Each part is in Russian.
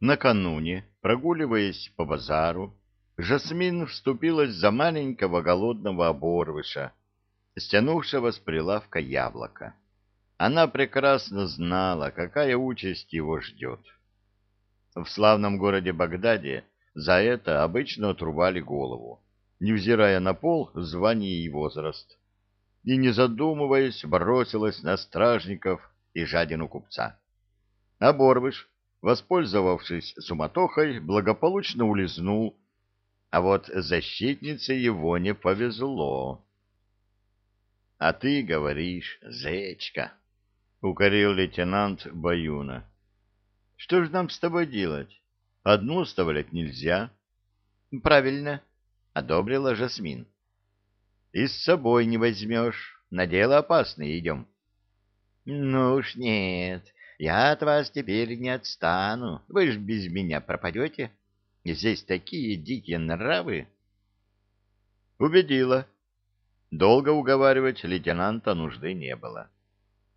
Накануне, прогуливаясь по базару, Жасмин вступилась за маленького голодного оборвыша, стянувшего с прилавка яблоко. Она прекрасно знала, какая участь его ждет. В славном городе Багдаде за это обычно отрубали голову, невзирая на пол, звание и возраст, и, не задумываясь, бросилась на стражников и жадину купца. А Борвыш, воспользовавшись суматохой, благополучно улизнул, а вот защитнице его не повезло. — А ты говоришь, зечка, — укорил лейтенант Баюна. — Что же нам с тобой делать? Одну оставлять нельзя. — Правильно, — одобрила Жасмин. — И с собой не возьмешь. На дело опасное идем. — Ну уж нет, я от вас теперь не отстану. Вы ж без меня пропадете. Здесь такие дикие нравы. Убедила. Долго уговаривать лейтенанта нужды не было.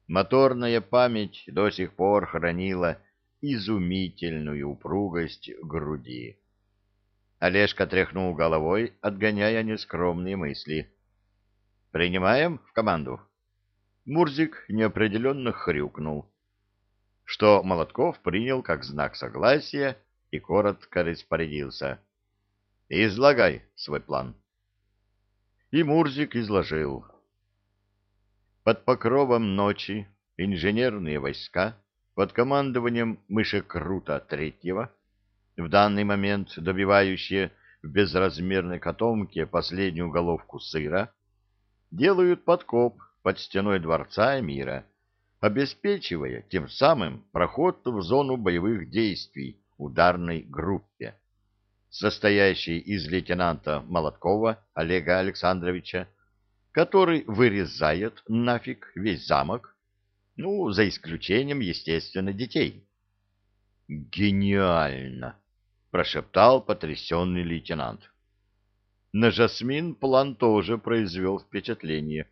Моторная память до сих пор хранила изумительную упругость груди. Олежка тряхнул головой, отгоняя нескромные мысли. «Принимаем в команду?» Мурзик неопределенно хрюкнул что Молотков принял как знак согласия и коротко распорядился. «Излагай свой план». И Мурзик изложил. Под покровом ночи инженерные войска под командованием Мышекрута Третьего, в данный момент добивающие в безразмерной котомке последнюю головку сыра, делают подкоп под стеной Дворца Мира обеспечивая тем самым проход в зону боевых действий ударной группе, состоящей из лейтенанта Молоткова Олега Александровича, который вырезает нафиг весь замок, ну, за исключением, естественно, детей. «Гениально!» — прошептал потрясенный лейтенант. На Жасмин план тоже произвел впечатление.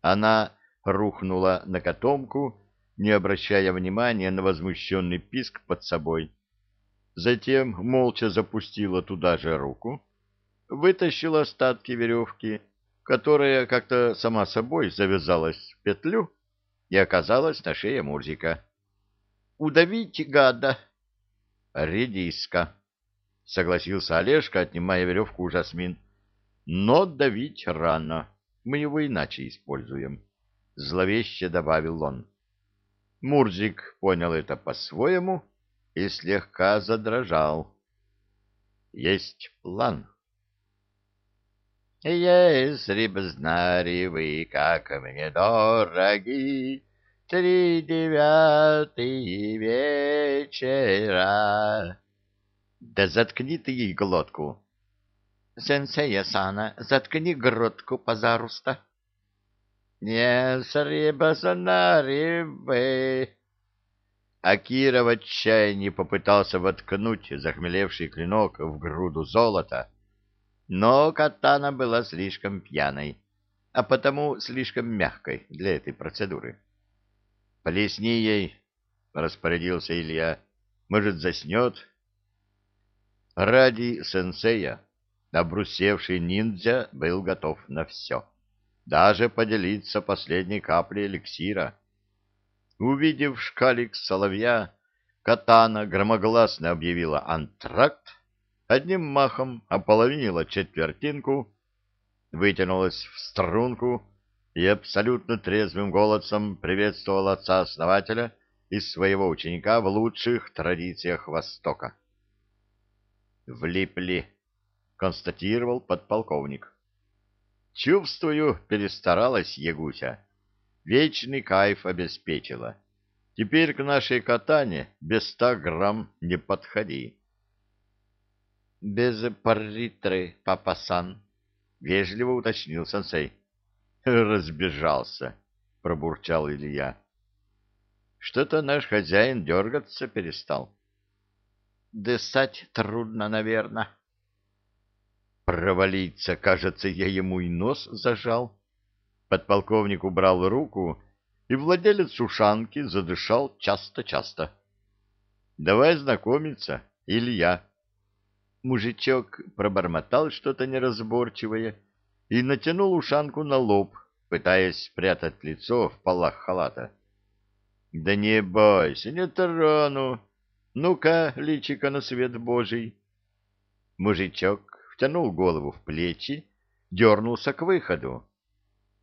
Она рухнула на котомку, не обращая внимания на возмущенный писк под собой. Затем молча запустила туда же руку, вытащила остатки веревки, которая как-то сама собой завязалась в петлю и оказалась на шее Мурзика. «Удавите, гада!» «Редиска», — согласился Олежка, отнимая веревку у Жасмин. «Но давить рано, мы его иначе используем». — зловеще добавил он. Мурзик понял это по-своему и слегка задрожал. «Есть план». «Если б знали вы, как мне дороги, три девятые вечера...» «Да заткни ты ей глотку!» «Сенсея Сана, заткни грудку, пожалуйста!» Не срибасанарибы. Акира в отчаянии попытался воткнуть захмелевший клинок в груду золота, но катана была слишком пьяной, а потому слишком мягкой для этой процедуры. «Плесни ей», — распорядился Илья, — «может, заснет?» Ради сенсея обрусевший ниндзя был готов на все даже поделиться последней каплей эликсира. Увидев шкалик соловья, Катана громогласно объявила антракт, одним махом ополовинила четвертинку, вытянулась в струнку и абсолютно трезвым голосом приветствовала отца-основателя и своего ученика в лучших традициях Востока. «Влипли», — констатировал подполковник. Чувствую, перестаралась Ягуся. Вечный кайф обеспечила. Теперь к нашей катане без ста грамм не подходи. — Без парритры, папасан, — вежливо уточнил сенсей. — Разбежался, — пробурчал Илья. — Что-то наш хозяин дергаться перестал. — Дышать трудно, наверное. Провалиться, кажется, я ему и нос зажал. Подполковник убрал руку, и владелец ушанки задышал часто-часто. Давай знакомиться, Илья. Мужичок пробормотал что-то неразборчивое и натянул ушанку на лоб, пытаясь спрятать лицо в полах халата. — Да не бойся, не трону. Ну-ка, личико на свет божий. Мужичок втянул голову в плечи, дернулся к выходу.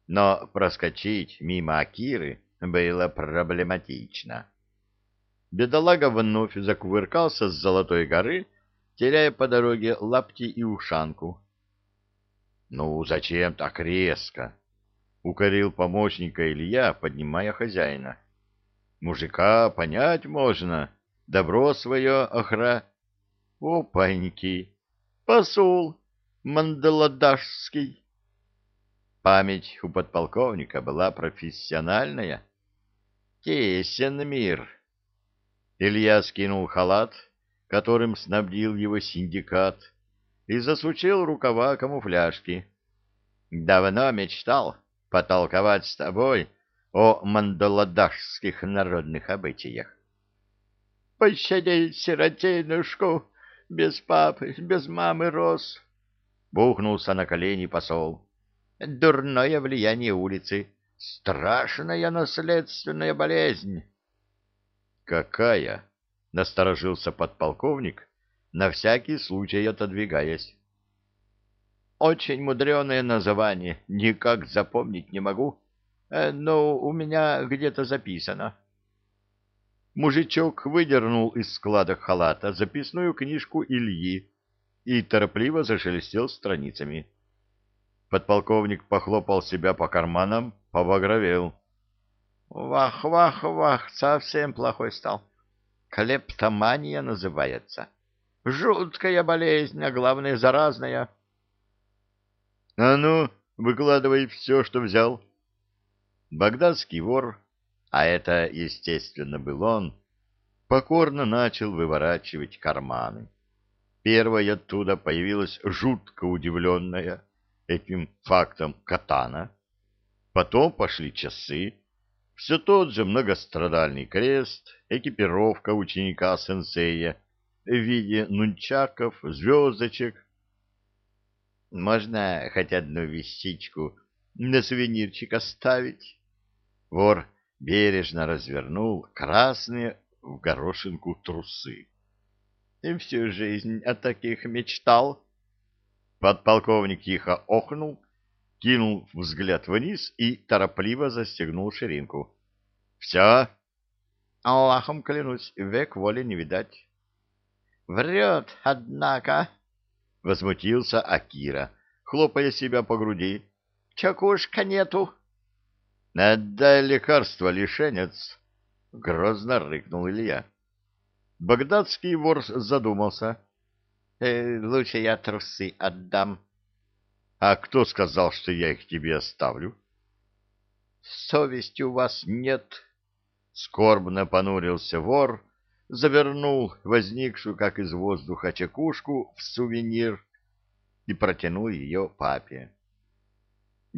Но проскочить мимо Акиры было проблематично. Бедолага вновь закувыркался с золотой горы, теряя по дороге лапти и ушанку. — Ну, зачем так резко? — укорил помощника Илья, поднимая хозяина. — Мужика понять можно, добро свое охра... Опаньки! Посол Мандаладашский! Память у подполковника была профессиональная. Тесен мир. Илья скинул халат, которым снабдил его синдикат, и засучил рукава камуфляжки. Давно мечтал потолковать с тобой о мандаладашских народных обычаях. «Пощади сиротинушку, без папы, без мамы рос!» Бухнулся на колени посол дурное влияние улицы, страшная наследственная болезнь. Какая? насторожился подполковник, на всякий случай отодвигаясь. Очень мудреное название, никак запомнить не могу, э, но у меня где-то записано. Мужичок выдернул из склада халата записную книжку Ильи и торопливо зашелестел страницами. Подполковник похлопал себя по карманам, побагровел. «Вах, вах, вах, совсем плохой стал. Клептомания называется. Жуткая болезнь, а главное, заразная». «А ну, выкладывай все, что взял». Багдадский вор, а это, естественно, был он, покорно начал выворачивать карманы. Первой оттуда появилась жутко удивленная этим фактом катана. Потом пошли часы, все тот же многострадальный крест, экипировка ученика-сенсея в виде нунчаков, звездочек. Можно хоть одну вещичку на сувенирчик оставить? Вор бережно развернул красные в горошинку трусы. И всю жизнь о таких мечтал. Подполковник тихо охнул, кинул взгляд вниз и торопливо застегнул ширинку. — Все? — Аллахом клянусь, век воли не видать. — Врет, однако, — возмутился Акира, хлопая себя по груди. — Чакушка нету. — Отдай лекарство, лишенец, — грозно рыкнул Илья. Багдадский вор задумался. — Э, лучше я трусы отдам. — А кто сказал, что я их тебе оставлю? — Совести у вас нет. Скорбно понурился вор, завернул возникшую, как из воздуха, чекушку в сувенир и протянул ее папе. —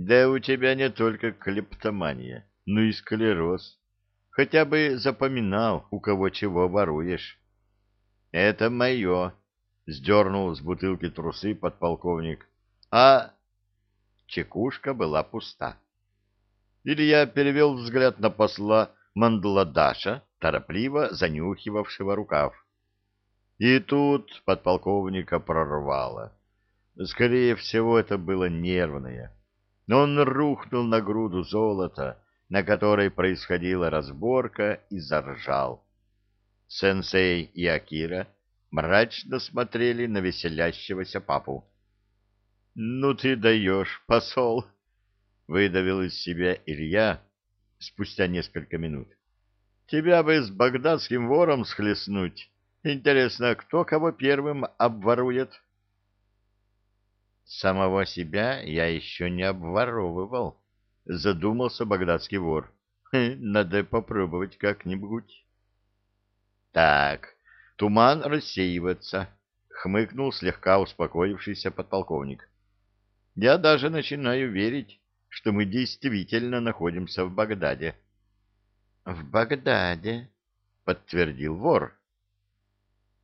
Да у тебя не только клептомания, но и склероз. Хотя бы запоминал, у кого чего воруешь. — Это мое. — сдернул с бутылки трусы подполковник. — А... Чекушка была пуста. Илья перевел взгляд на посла Мандладаша, торопливо занюхивавшего рукав. И тут подполковника прорвало. Скорее всего, это было нервное. Но он рухнул на груду золота, на которой происходила разборка, и заржал. Сенсей и Акира мрачно смотрели на веселящегося папу. — Ну ты даешь, посол! — выдавил из себя Илья спустя несколько минут. — Тебя бы с багдадским вором схлестнуть. Интересно, кто кого первым обворует? — Самого себя я еще не обворовывал, — задумался багдадский вор. — Надо попробовать как-нибудь. — Так, Туман рассеивается, — хмыкнул слегка успокоившийся подполковник. — Я даже начинаю верить, что мы действительно находимся в Багдаде. — В Багдаде, — подтвердил вор.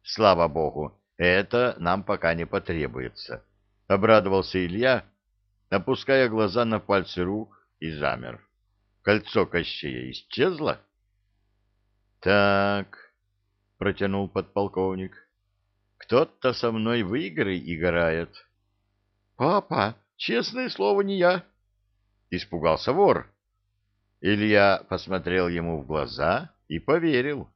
Слава богу, это нам пока не потребуется. Обрадовался Илья, опуская глаза на пальцы рук и замер. Кольцо Кощея исчезло? Так, протянул подполковник. Кто-то со мной в игры играет. Папа, честное слово, не я. Испугался вор. Илья посмотрел ему в глаза и поверил.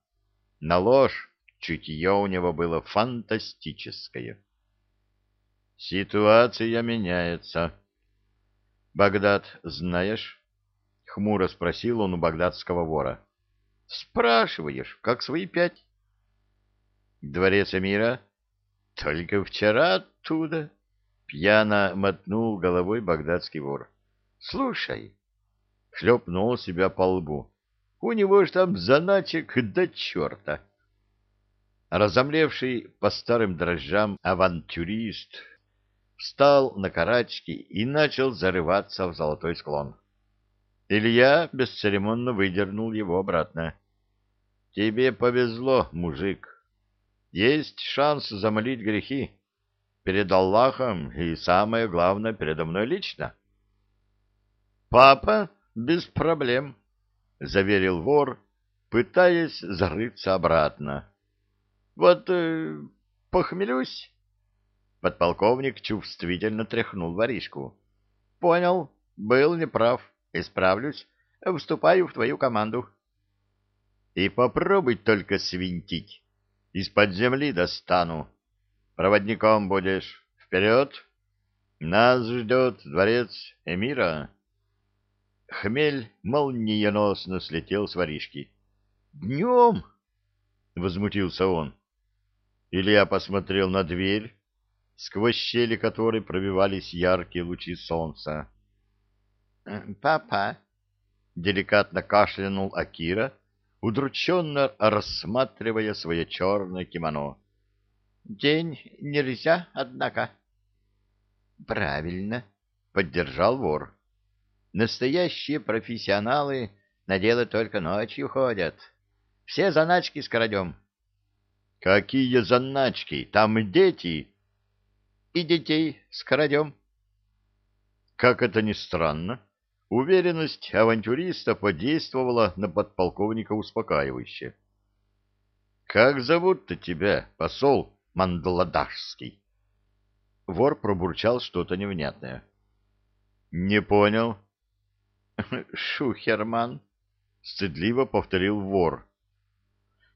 На ложь чутье у него было фантастическое. Ситуация меняется. Багдад знаешь? Хмуро спросил он у багдадского вора. Спрашиваешь, как свои пять? Дворец Эмира? Только вчера оттуда. Пьяно мотнул головой багдадский вор. Слушай, шлепнул себя по лбу. У него ж там заначек до черта. Разомлевший по старым дрожжам авантюрист встал на карачки и начал зарываться в золотой склон. Илья бесцеремонно выдернул его обратно. — Тебе повезло, мужик. Есть шанс замолить грехи перед Аллахом и, самое главное, передо мной лично. — Папа без проблем, — заверил вор, пытаясь зарыться обратно. — Вот э, похмелюсь. Подполковник чувствительно тряхнул воришку. — Понял, был неправ, исправлюсь, вступаю в твою команду. — И попробуй только свинтить. Из-под земли достану. Проводником будешь. Вперед! Нас ждет дворец эмира. Хмель молниеносно слетел с воришки. «Днем!» — возмутился он. Илья посмотрел на дверь, сквозь щели которой пробивались яркие лучи солнца. «Папа!» — деликатно кашлянул Акира, удрученно рассматривая свое черное кимоно. «День нельзя, однако». «Правильно», — поддержал вор. Настоящие профессионалы на дело только ночью ходят. Все заначки скородем. — Какие заначки? Там дети. — И детей скородем. Как это ни странно, уверенность авантюриста подействовала на подполковника успокаивающе. — Как зовут-то тебя, посол Мандладашский? Вор пробурчал что-то невнятное. — Не понял. Шухерман, стыдливо повторил вор.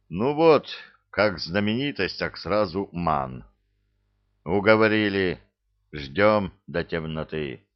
Ну вот, как знаменитость, так сразу ман. Уговорили, ждем до темноты.